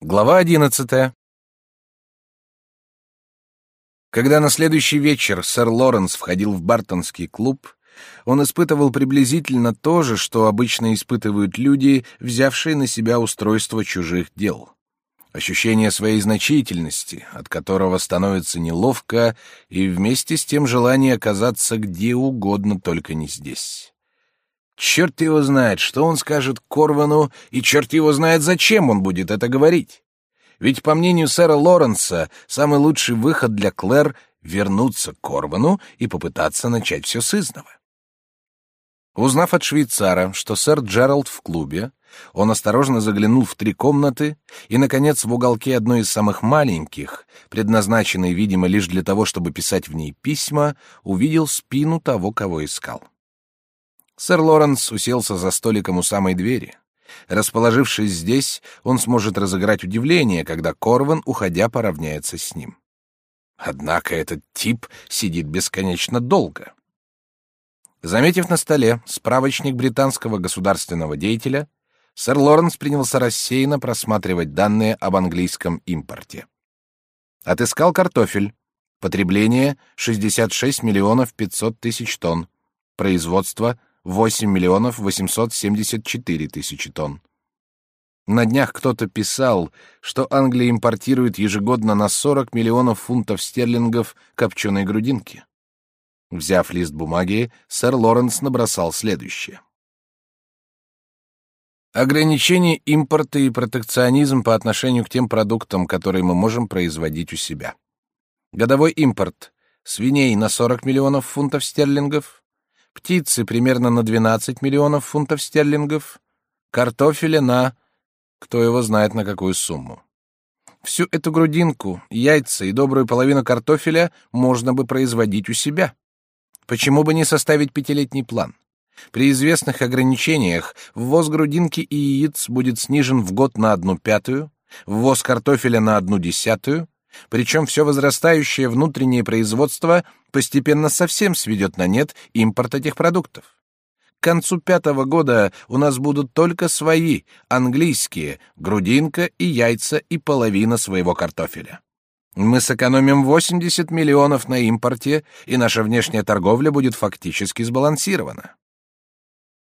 Глава одиннадцатая. Когда на следующий вечер сэр Лоренс входил в Бартонский клуб, он испытывал приблизительно то же, что обычно испытывают люди, взявшие на себя устройство чужих дел. Ощущение своей значительности, от которого становится неловко, и вместе с тем желание оказаться где угодно, только не здесь. Черт его знает, что он скажет Корвану, и черт его знает, зачем он будет это говорить. Ведь, по мнению сэра Лоренса, самый лучший выход для Клэр — вернуться к Корвану и попытаться начать все с изного. Узнав от швейцара, что сэр Джеральд в клубе, он осторожно заглянул в три комнаты и, наконец, в уголке одной из самых маленьких, предназначенной, видимо, лишь для того, чтобы писать в ней письма, увидел спину того, кого искал. Сэр Лоренс уселся за столиком у самой двери. Расположившись здесь, он сможет разыграть удивление, когда Корван, уходя, поравняется с ним. Однако этот тип сидит бесконечно долго. Заметив на столе справочник британского государственного деятеля, сэр Лоренс принялся рассеянно просматривать данные об английском импорте. Отыскал картофель. Потребление — 66 миллионов 500 тысяч тонн. Производство 8 миллионов 874 тысячи тонн. На днях кто-то писал, что Англия импортирует ежегодно на 40 миллионов фунтов стерлингов копченой грудинки. Взяв лист бумаги, сэр Лоренс набросал следующее. Ограничение импорта и протекционизм по отношению к тем продуктам, которые мы можем производить у себя. Годовой импорт свиней на 40 миллионов фунтов стерлингов, птицы примерно на 12 миллионов фунтов стерлингов, картофеля на... кто его знает на какую сумму. Всю эту грудинку, яйца и добрую половину картофеля можно бы производить у себя. Почему бы не составить пятилетний план? При известных ограничениях ввоз грудинки и яиц будет снижен в год на одну пятую, ввоз картофеля на одну десятую, причем все возрастающее внутреннее производство постепенно совсем сведет на нет импорт этих продуктов. К концу пятого года у нас будут только свои, английские, грудинка и яйца и половина своего картофеля. Мы сэкономим 80 миллионов на импорте, и наша внешняя торговля будет фактически сбалансирована.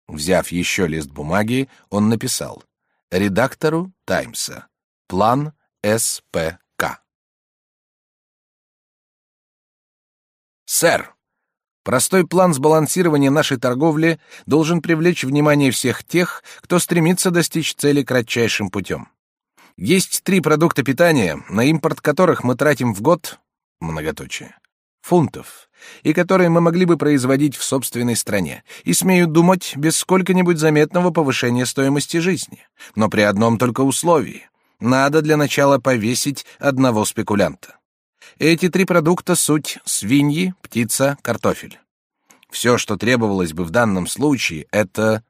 Взяв еще лист бумаги, он написал редактору Таймса. План СП Сэр, простой план сбалансирования нашей торговли должен привлечь внимание всех тех, кто стремится достичь цели кратчайшим путем. Есть три продукта питания, на импорт которых мы тратим в год многоточие фунтов, и которые мы могли бы производить в собственной стране, и смею думать без сколько-нибудь заметного повышения стоимости жизни, но при одном только условии: надо для начала повесить одного спекулянта. Эти три продукта — суть свиньи, птица, картофель. Все, что требовалось бы в данном случае, это...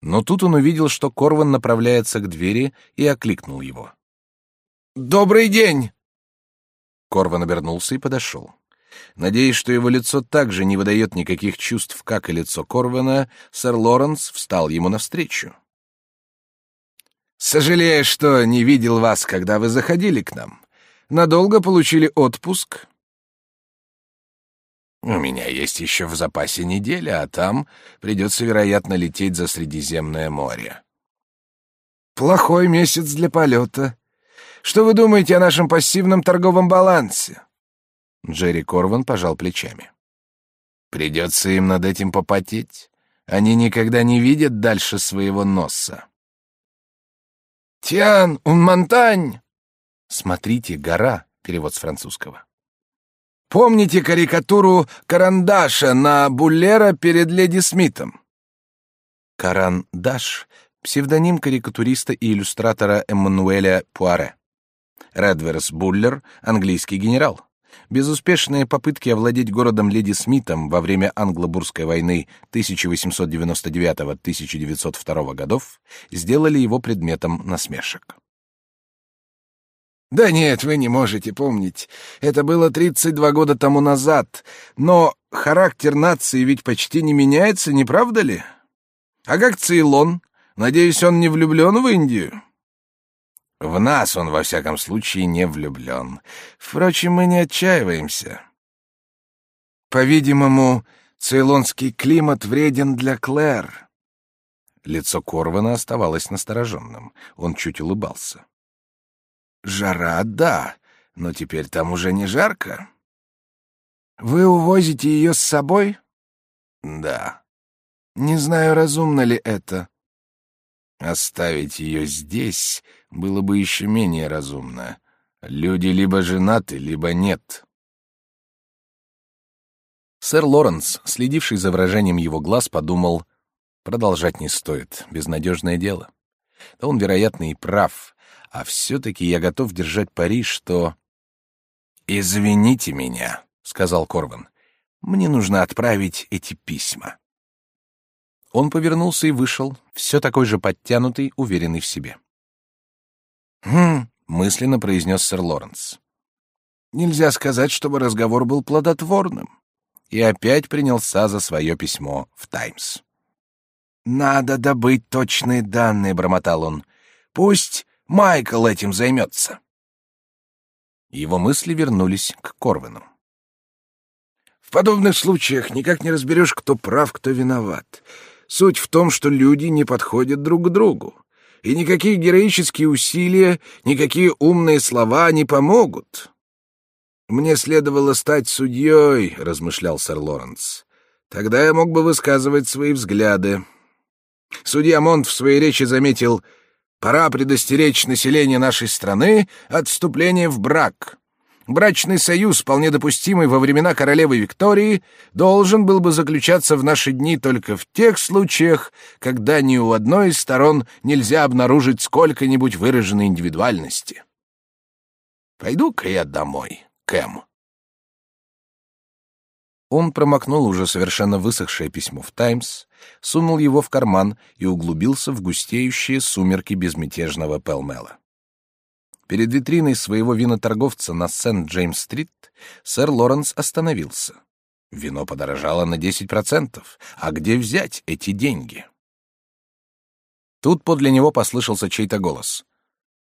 Но тут он увидел, что Корван направляется к двери и окликнул его. «Добрый день!» Корван обернулся и подошел. Надеясь, что его лицо также не выдает никаких чувств, как и лицо Корвана, сэр Лоренс встал ему навстречу. «Сожалею, что не видел вас, когда вы заходили к нам. Надолго получили отпуск? У меня есть еще в запасе неделя, а там придется, вероятно, лететь за Средиземное море. Плохой месяц для полета. Что вы думаете о нашем пассивном торговом балансе? Джерри Корван пожал плечами. Придется им над этим попотеть. Они никогда не видят дальше своего носа. «Тиан, un монтань!» Смотрите, гора. Перевод с французского. Помните карикатуру Карандаша на Буллера перед леди Смитом? Карандаш — псевдоним карикатуриста и иллюстратора Эммануэля Пуаре. Редверс Буллер — английский генерал. Безуспешные попытки овладеть городом Леди Смитом во время Англо-Бурской войны 1899-1902 годов сделали его предметом насмешек. Да нет, вы не можете помнить. Это было 32 года тому назад. Но характер нации ведь почти не меняется, не правда ли? А как Цейлон? Надеюсь, он не влюблен в Индию? В нас он, во всяком случае, не влюблен. Впрочем, мы не отчаиваемся. По-видимому, цейлонский климат вреден для Клэр. Лицо Корвана оставалось настороженным. Он чуть улыбался. Жара, да, но теперь там уже не жарко. Вы увозите ее с собой? Да. Не знаю, разумно ли это. Оставить ее здесь было бы еще менее разумно. Люди либо женаты, либо нет. Сэр Лоренс, следивший за выражением его глаз, подумал, продолжать не стоит, безнадежное дело. Да он, вероятно, и прав, а все-таки я готов держать пари, что... «Извините меня», — сказал Корван, — «мне нужно отправить эти письма». Он повернулся и вышел, все такой же подтянутый, уверенный в себе. «Хм», — мысленно произнес сэр Лоренс. «Нельзя сказать, чтобы разговор был плодотворным». И опять принялся за свое письмо в «Таймс». «Надо добыть точные данные», — бормотал он. «Пусть Майкл этим займется». Его мысли вернулись к Корвину. В подобных случаях никак не разберешь, кто прав, кто виноват. Суть в том, что люди не подходят друг к другу. И никакие героические усилия, никакие умные слова не помогут. «Мне следовало стать судьей», — размышлял сэр Лоренс. «Тогда я мог бы высказывать свои взгляды». Судья Монт в своей речи заметил, «Пора предостеречь население нашей страны от вступления в брак. Брачный союз, вполне допустимый во времена королевы Виктории, должен был бы заключаться в наши дни только в тех случаях, когда ни у одной из сторон нельзя обнаружить сколько-нибудь выраженной индивидуальности. Пойду-ка я домой, Кэм. Он промокнул уже совершенно высохшее письмо в «Таймс», сунул его в карман и углубился в густеющие сумерки безмятежного Пелмела. Перед витриной своего виноторговца на Сент-Джеймс-стрит сэр Лоренс остановился. Вино подорожало на 10%, а где взять эти деньги? Тут подле него послышался чей-то голос.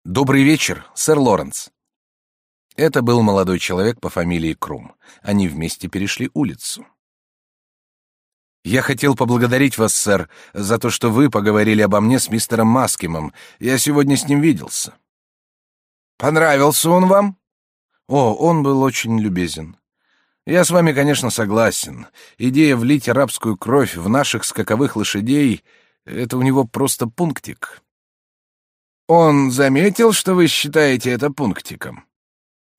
«Добрый вечер, сэр Лоренс». Это был молодой человек по фамилии Крум. Они вместе перешли улицу. «Я хотел поблагодарить вас, сэр, за то, что вы поговорили обо мне с мистером Маскимом. Я сегодня с ним виделся». Понравился он вам? О, он был очень любезен. Я с вами, конечно, согласен. Идея влить арабскую кровь в наших скаковых лошадей — это у него просто пунктик. Он заметил, что вы считаете это пунктиком?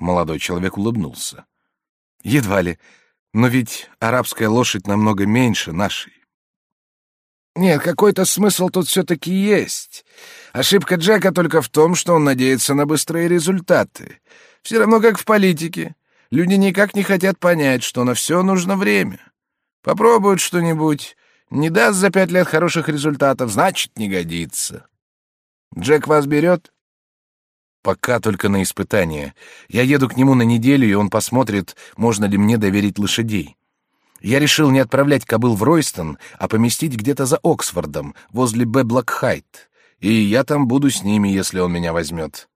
Молодой человек улыбнулся. Едва ли. Но ведь арабская лошадь намного меньше нашей. Нет, какой-то смысл тут все-таки есть. Ошибка Джека только в том, что он надеется на быстрые результаты. Все равно как в политике. Люди никак не хотят понять, что на все нужно время. Попробуют что-нибудь, не даст за пять лет хороших результатов, значит, не годится. Джек вас берет? Пока только на испытание. Я еду к нему на неделю, и он посмотрит, можно ли мне доверить лошадей. Я решил не отправлять кобыл в Ройстон, а поместить где-то за Оксфордом, возле Бэблокхайт. И я там буду с ними, если он меня возьмет.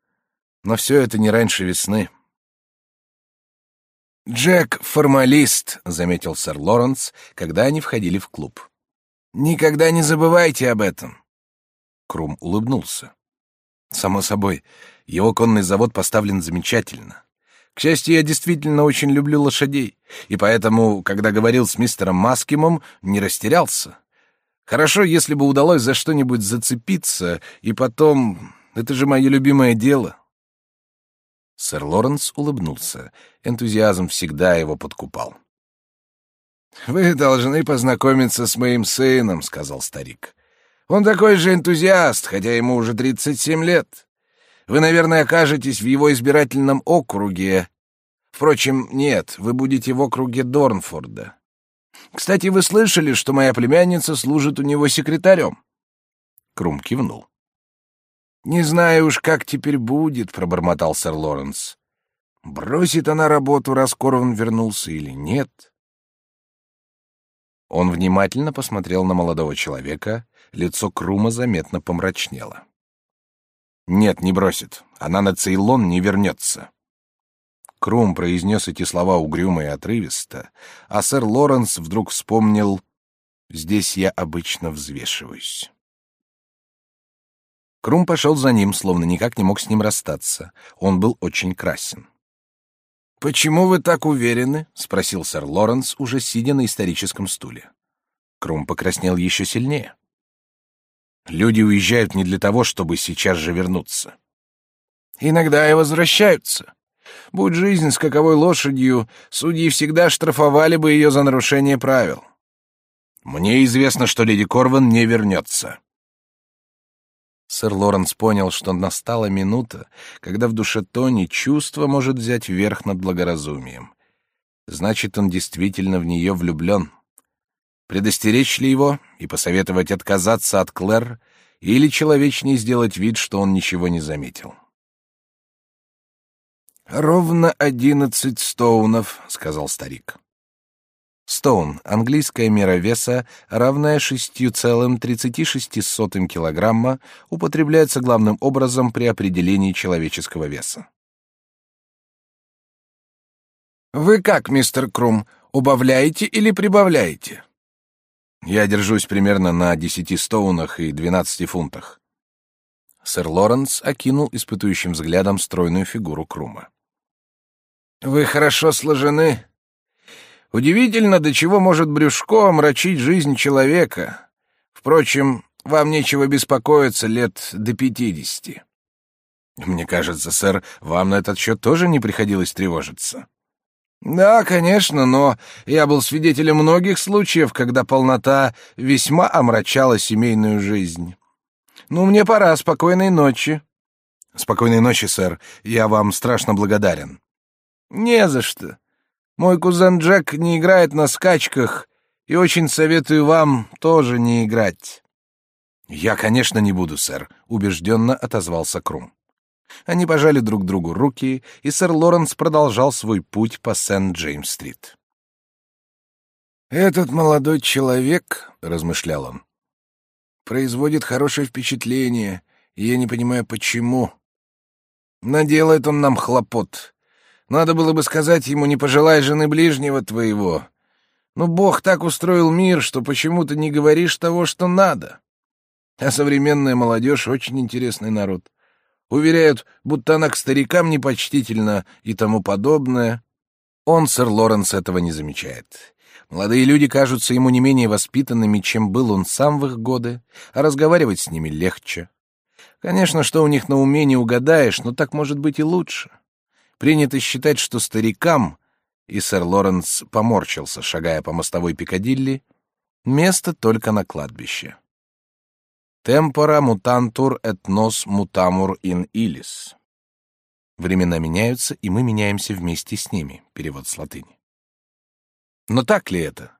Но все это не раньше весны. «Джек — формалист», — заметил сэр Лоренс, когда они входили в клуб. «Никогда не забывайте об этом». Крум улыбнулся. «Само собой, его конный завод поставлен замечательно. К счастью, я действительно очень люблю лошадей, и поэтому, когда говорил с мистером Маскимом, не растерялся. Хорошо, если бы удалось за что-нибудь зацепиться, и потом... Это же мое любимое дело. Сэр Лоренс улыбнулся. Энтузиазм всегда его подкупал. «Вы должны познакомиться с моим сыном», — сказал старик. «Он такой же энтузиаст, хотя ему уже тридцать семь лет. Вы, наверное, окажетесь в его избирательном округе. Впрочем, нет, вы будете в округе Дорнфорда. Кстати, вы слышали, что моя племянница служит у него секретарем?» Крум кивнул. «Не знаю уж, как теперь будет», — пробормотал сэр Лоренс. «Бросит она работу, раз Корван вернулся, или нет?» Он внимательно посмотрел на молодого человека, лицо Крума заметно помрачнело. Нет, не бросит. Она на Цейлон не вернется. Крум произнес эти слова угрюмо и отрывисто, а сэр Лоренс вдруг вспомнил «Здесь я обычно взвешиваюсь». Крум пошел за ним, словно никак не мог с ним расстаться. Он был очень красен. «Почему вы так уверены?» — спросил сэр Лоренс, уже сидя на историческом стуле. Крум покраснел еще сильнее. «Люди уезжают не для того, чтобы сейчас же вернуться». «Иногда и возвращаются. Будь жизнь скаковой лошадью, судьи всегда штрафовали бы ее за нарушение правил». «Мне известно, что леди Корван не вернется». Сэр Лоренс понял, что настала минута, когда в душе Тони чувство может взять верх над благоразумием. Значит, он действительно в нее влюблен. Предостеречь ли его и посоветовать отказаться от Клэр, или человечнее сделать вид, что он ничего не заметил? «Ровно одиннадцать стоунов», — сказал старик. Стоун — английская мера веса, равная 6,36 килограмма, употребляется главным образом при определении человеческого веса. «Вы как, мистер Крум, убавляете или прибавляете?» «Я держусь примерно на 10 стоунах и 12 фунтах». Сэр Лоренс окинул испытующим взглядом стройную фигуру Крума. «Вы хорошо сложены», Удивительно, до чего может брюшко омрачить жизнь человека. Впрочем, вам нечего беспокоиться лет до пятидесяти. Мне кажется, сэр, вам на этот счет тоже не приходилось тревожиться. Да, конечно, но я был свидетелем многих случаев, когда полнота весьма омрачала семейную жизнь. Ну, мне пора, спокойной ночи. Спокойной ночи, сэр. Я вам страшно благодарен. Не за что. Мой кузен Джек не играет на скачках, и очень советую вам тоже не играть. Я, конечно, не буду, сэр, убежденно отозвался Крум. Они пожали друг другу руки, и сэр Лоренс продолжал свой путь по Сент-Джеймс-стрит. Этот молодой человек, размышлял он, производит хорошее впечатление, и я не понимаю почему. Наделает он нам хлопот. Надо было бы сказать ему, не пожелай жены ближнего твоего. Но Бог так устроил мир, что почему-то не говоришь того, что надо. А современная молодежь — очень интересный народ. Уверяют, будто она к старикам непочтительна и тому подобное. Он, сэр Лоренс, этого не замечает. Молодые люди кажутся ему не менее воспитанными, чем был он сам в их годы, а разговаривать с ними легче. Конечно, что у них на уме не угадаешь, но так может быть и лучше. Принято считать, что старикам, и сэр Лоренс поморщился, шагая по мостовой Пикадилли, место только на кладбище. Темпора мутантур et nos mutamur in illis. Времена меняются, и мы меняемся вместе с ними. Перевод с латыни. Но так ли это?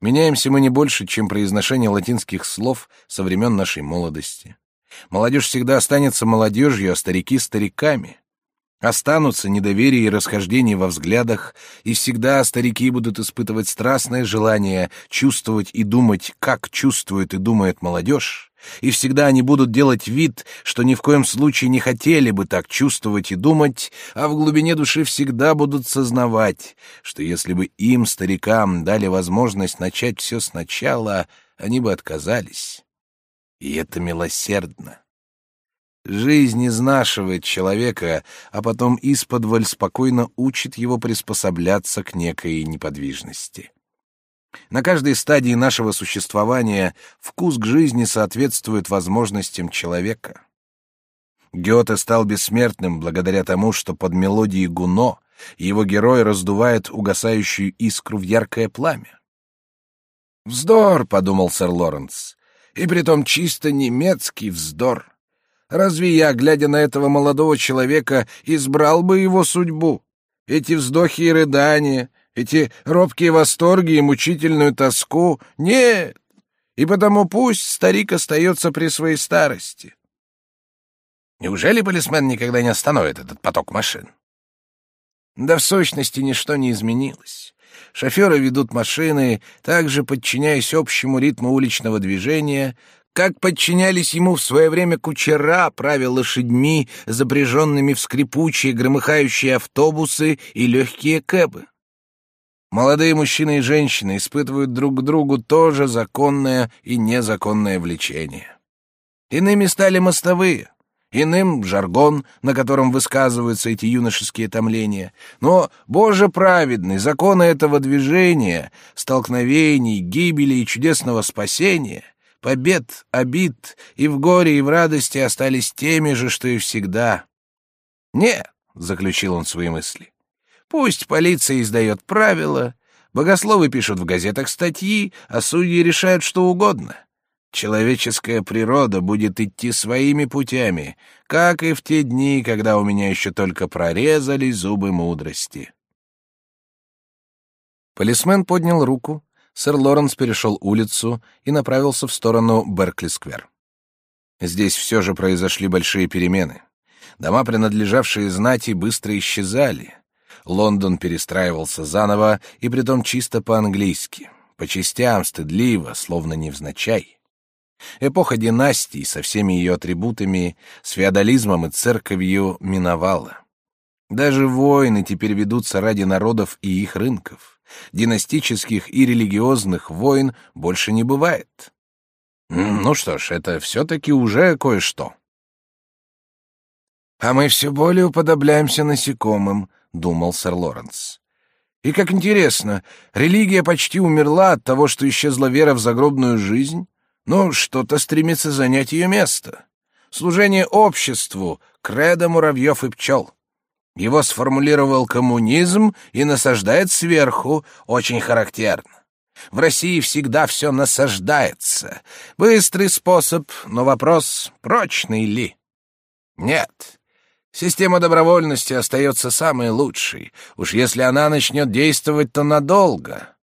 Меняемся мы не больше, чем произношение латинских слов со времен нашей молодости. Молодежь всегда останется молодежью, а старики — стариками. Останутся недоверие и расхождение во взглядах, и всегда старики будут испытывать страстное желание чувствовать и думать, как чувствует и думает молодежь, и всегда они будут делать вид, что ни в коем случае не хотели бы так чувствовать и думать, а в глубине души всегда будут сознавать, что если бы им, старикам, дали возможность начать все сначала, они бы отказались. И это милосердно. Жизнь изнашивает человека, а потом исподволь спокойно учит его приспосабляться к некой неподвижности. На каждой стадии нашего существования вкус к жизни соответствует возможностям человека. Гёте стал бессмертным благодаря тому, что под мелодией Гуно его герой раздувает угасающую искру в яркое пламя. «Вздор», — подумал сэр Лоренс, — «и притом чисто немецкий вздор». Разве я, глядя на этого молодого человека, избрал бы его судьбу? Эти вздохи и рыдания, эти робкие восторги и мучительную тоску? Нет! И потому пусть старик остается при своей старости. Неужели полисмен никогда не остановит этот поток машин? Да в сущности ничто не изменилось. Шоферы ведут машины, также подчиняясь общему ритму уличного движения, как подчинялись ему в свое время кучера, правя лошадьми, запряженными в скрипучие, громыхающие автобусы и легкие кэбы. Молодые мужчины и женщины испытывают друг к другу тоже законное и незаконное влечение. Иными стали мостовые, иным — жаргон, на котором высказываются эти юношеские томления. Но, Боже праведный, законы этого движения, столкновений, гибели и чудесного спасения, побед, обид и в горе, и в радости остались теми же, что и всегда. «Нет», — заключил он свои мысли, Пусть полиция издает правила, богословы пишут в газетах статьи, а судьи решают что угодно. Человеческая природа будет идти своими путями, как и в те дни, когда у меня еще только прорезали зубы мудрости. Полисмен поднял руку, сэр Лоренс перешел улицу и направился в сторону Беркли-сквер. Здесь все же произошли большие перемены. Дома, принадлежавшие знати, быстро исчезали. Лондон перестраивался заново, и притом чисто по-английски, по частям, стыдливо, словно невзначай. Эпоха династий со всеми ее атрибутами, с феодализмом и церковью миновала. Даже войны теперь ведутся ради народов и их рынков. Династических и религиозных войн больше не бывает. Ну что ж, это все-таки уже кое-что. А мы все более уподобляемся насекомым, — думал сэр Лоренс. «И как интересно, религия почти умерла от того, что исчезла вера в загробную жизнь, но что-то стремится занять ее место. Служение обществу, кредо муравьев и пчел. Его сформулировал коммунизм и насаждает сверху, очень характерно. В России всегда все насаждается. Быстрый способ, но вопрос, прочный ли? Нет, Система добровольности остается самой лучшей. Уж если она начнет действовать, то надолго.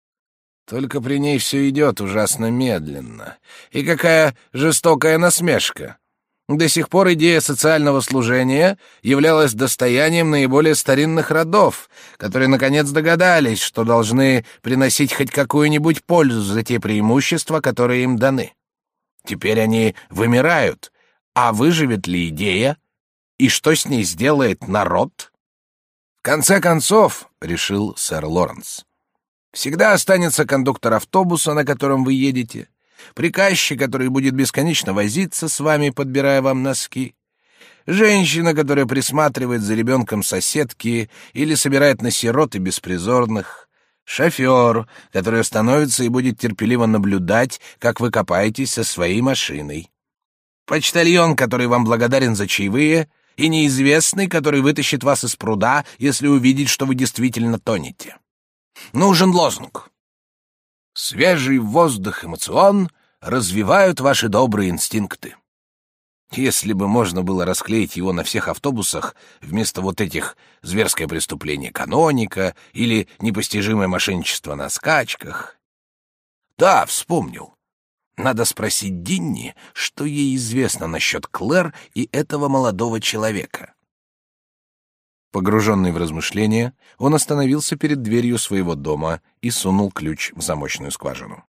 Только при ней все идет ужасно медленно. И какая жестокая насмешка. До сих пор идея социального служения являлась достоянием наиболее старинных родов, которые наконец догадались, что должны приносить хоть какую-нибудь пользу за те преимущества, которые им даны. Теперь они вымирают, а выживет ли идея? И что с ней сделает народ? В конце концов, решил сэр Лоренс, всегда останется кондуктор автобуса, на котором вы едете, приказчик, который будет бесконечно возиться с вами, подбирая вам носки, женщина, которая присматривает за ребенком соседки или собирает на сирот и беспризорных, шофер, который остановится и будет терпеливо наблюдать, как вы копаетесь со своей машиной, почтальон, который вам благодарен за чаевые, и неизвестный, который вытащит вас из пруда, если увидит, что вы действительно тонете. Нужен лозунг. Свежий воздух эмоцион развивают ваши добрые инстинкты. Если бы можно было расклеить его на всех автобусах вместо вот этих «зверское преступление каноника» или «непостижимое мошенничество на скачках». Да, вспомнил. Надо спросить Динни, что ей известно насчет Клэр и этого молодого человека. Погруженный в размышления, он остановился перед дверью своего дома и сунул ключ в замочную скважину.